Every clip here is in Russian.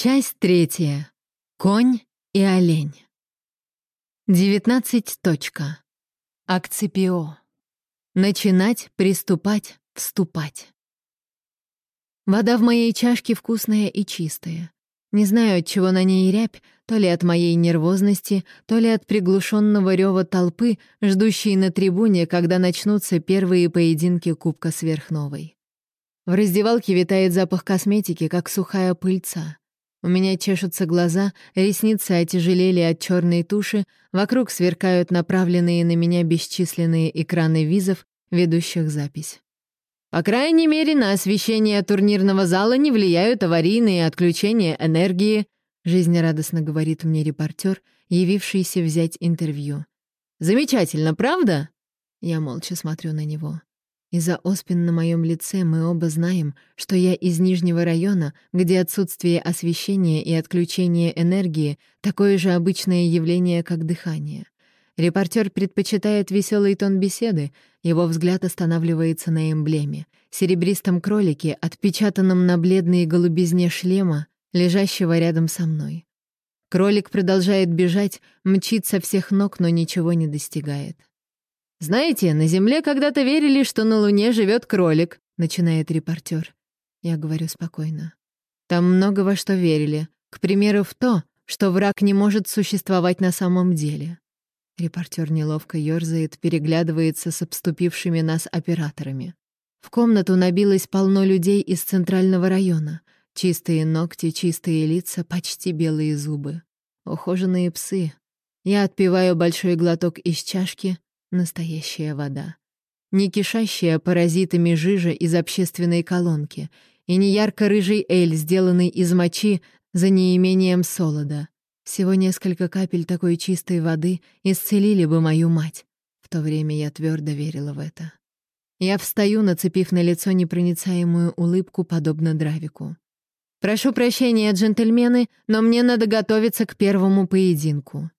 Часть третья. Конь и олень. 19. Точка. Акципио. Начинать, приступать, вступать. Вода в моей чашке вкусная и чистая. Не знаю, от чего на ней рябь, то ли от моей нервозности, то ли от приглушенного рева толпы, ждущей на трибуне, когда начнутся первые поединки Кубка Сверхновой. В раздевалке витает запах косметики, как сухая пыльца. У меня чешутся глаза, ресницы отяжелели от черной туши, вокруг сверкают направленные на меня бесчисленные экраны визов, ведущих запись. По крайней мере, на освещение турнирного зала не влияют аварийные отключения энергии, жизнерадостно говорит мне репортер, явившийся взять интервью. Замечательно, правда? Я молча смотрю на него. Из-за оспин на моем лице мы оба знаем, что я из Нижнего района, где отсутствие освещения и отключение энергии — такое же обычное явление, как дыхание. Репортер предпочитает веселый тон беседы, его взгляд останавливается на эмблеме — серебристом кролике, отпечатанном на бледной голубизне шлема, лежащего рядом со мной. Кролик продолжает бежать, мчит со всех ног, но ничего не достигает. «Знаете, на Земле когда-то верили, что на Луне живет кролик», — начинает репортер. Я говорю спокойно. «Там много во что верили. К примеру, в то, что враг не может существовать на самом деле». Репортер неловко ёрзает, переглядывается с обступившими нас операторами. В комнату набилось полно людей из центрального района. Чистые ногти, чистые лица, почти белые зубы. Ухоженные псы. Я отпиваю большой глоток из чашки, Настоящая вода. Не кишащая паразитами жижа из общественной колонки, и не ярко-рыжий эль, сделанный из мочи за неимением солода. Всего несколько капель такой чистой воды исцелили бы мою мать. В то время я твердо верила в это. Я встаю, нацепив на лицо непроницаемую улыбку, подобно Дравику. «Прошу прощения, джентльмены, но мне надо готовиться к первому поединку».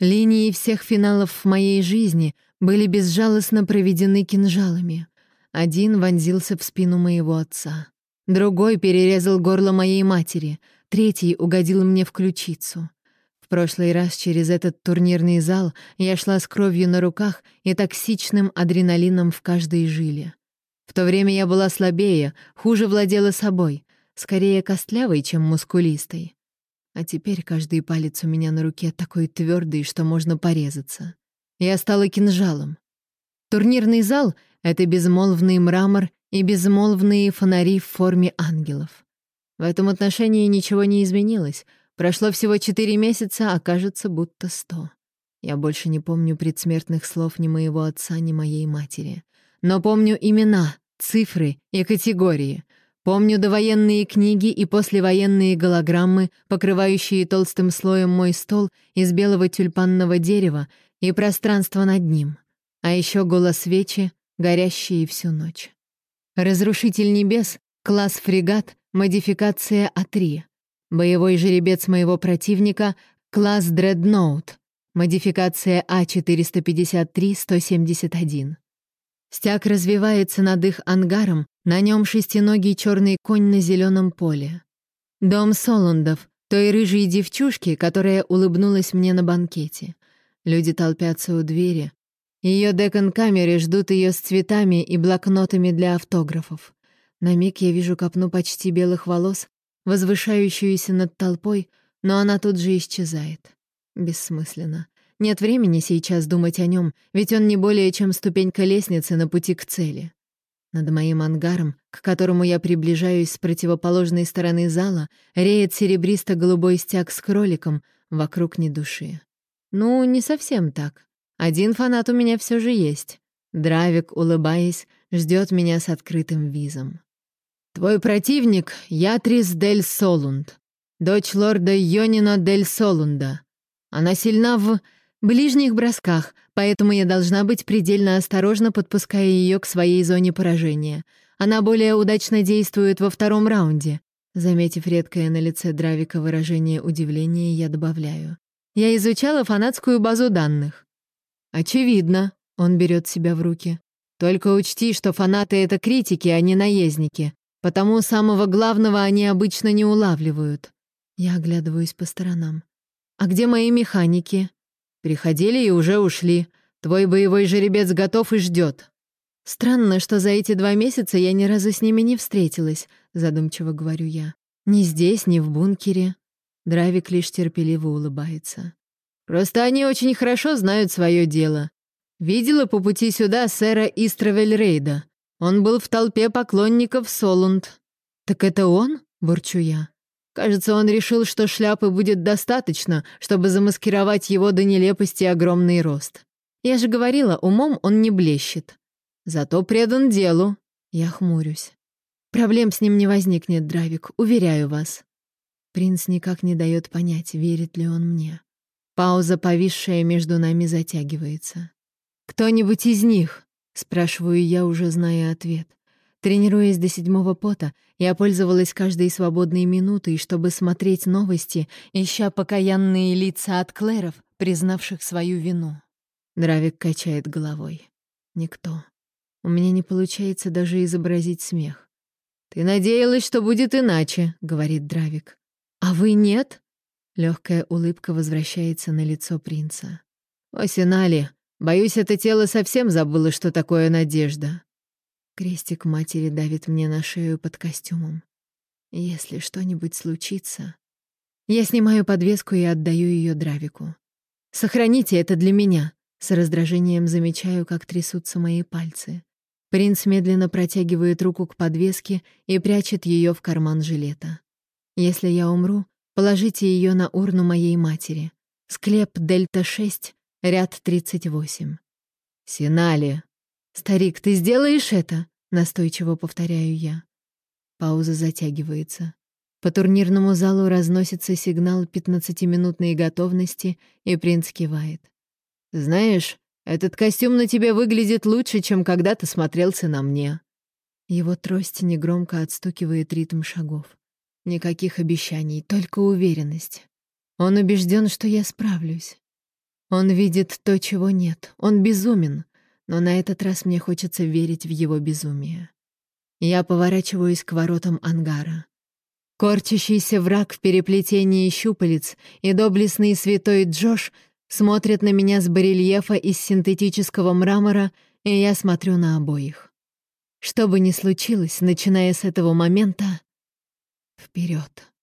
Линии всех финалов в моей жизни были безжалостно проведены кинжалами. Один вонзился в спину моего отца. Другой перерезал горло моей матери. Третий угодил мне в ключицу. В прошлый раз через этот турнирный зал я шла с кровью на руках и токсичным адреналином в каждой жиле. В то время я была слабее, хуже владела собой, скорее костлявой, чем мускулистой. А теперь каждый палец у меня на руке такой твердый, что можно порезаться. Я стала кинжалом. Турнирный зал — это безмолвный мрамор и безмолвные фонари в форме ангелов. В этом отношении ничего не изменилось. Прошло всего четыре месяца, а кажется, будто сто. Я больше не помню предсмертных слов ни моего отца, ни моей матери. Но помню имена, цифры и категории — Помню довоенные книги и послевоенные голограммы, покрывающие толстым слоем мой стол из белого тюльпанного дерева и пространство над ним. А еще голос свечи, горящие всю ночь. Разрушитель небес, класс фрегат, модификация А3. Боевой жеребец моего противника, класс дредноут, модификация А453-171. Стяг развивается над их ангаром, на нем шестиногий черный конь на зеленом поле. Дом Солундов, той рыжей девчушки, которая улыбнулась мне на банкете. Люди толпятся у двери. Ее декон-камеры ждут ее с цветами и блокнотами для автографов. На миг я вижу копну почти белых волос, возвышающуюся над толпой, но она тут же исчезает. Бессмысленно. Нет времени сейчас думать о нем, ведь он не более чем ступенька лестницы на пути к цели. Над моим ангаром, к которому я приближаюсь с противоположной стороны зала, реет серебристо-голубой стяг с кроликом, вокруг ни души. Ну, не совсем так. Один фанат у меня все же есть. Дравик, улыбаясь, ждет меня с открытым визом. «Твой противник — Ятрис Дель Солунд, дочь лорда Йонина Дель Солунда. Она сильна в ближних бросках, поэтому я должна быть предельно осторожна, подпуская ее к своей зоне поражения. Она более удачно действует во втором раунде. Заметив редкое на лице Дравика выражение удивления, я добавляю. Я изучала фанатскую базу данных. Очевидно, он берет себя в руки. Только учти, что фанаты — это критики, а не наездники. Потому самого главного они обычно не улавливают. Я оглядываюсь по сторонам. «А где мои механики?» «Приходили и уже ушли. Твой боевой жеребец готов и ждет. «Странно, что за эти два месяца я ни разу с ними не встретилась», — задумчиво говорю я. «Ни здесь, ни в бункере». Дравик лишь терпеливо улыбается. «Просто они очень хорошо знают свое дело. Видела по пути сюда сэра Истравельрейда. Он был в толпе поклонников Солунд». «Так это он?» — бурчу я. Кажется, он решил, что шляпы будет достаточно, чтобы замаскировать его до нелепости огромный рост. Я же говорила, умом он не блещет. Зато предан делу. Я хмурюсь. Проблем с ним не возникнет, Дравик, уверяю вас. Принц никак не дает понять, верит ли он мне. Пауза, повисшая между нами, затягивается. «Кто-нибудь из них?» — спрашиваю я, уже зная ответ. Тренируясь до седьмого пота, я пользовалась каждой свободной минутой, чтобы смотреть новости, ища покаянные лица от клэров, признавших свою вину. Дравик качает головой. Никто. У меня не получается даже изобразить смех. «Ты надеялась, что будет иначе», — говорит Дравик. «А вы нет?» Легкая улыбка возвращается на лицо принца. «О, Синали, боюсь, это тело совсем забыло, что такое надежда». Крестик матери давит мне на шею под костюмом. Если что-нибудь случится... Я снимаю подвеску и отдаю ее Дравику. «Сохраните это для меня!» С раздражением замечаю, как трясутся мои пальцы. Принц медленно протягивает руку к подвеске и прячет ее в карман жилета. «Если я умру, положите ее на урну моей матери. Склеп Дельта-6, ряд 38». «Синали!» «Старик, ты сделаешь это?» — настойчиво повторяю я. Пауза затягивается. По турнирному залу разносится сигнал пятнадцатиминутной готовности, и принц кивает. «Знаешь, этот костюм на тебе выглядит лучше, чем когда ты смотрелся на мне». Его трость негромко отстукивает ритм шагов. Никаких обещаний, только уверенность. Он убежден, что я справлюсь. Он видит то, чего нет. Он безумен. Но на этот раз мне хочется верить в его безумие. Я поворачиваюсь к воротам ангара. Корчащийся враг в переплетении щупалец и доблестный святой Джош смотрят на меня с барельефа из синтетического мрамора, и я смотрю на обоих. Что бы ни случилось, начиная с этого момента, вперед.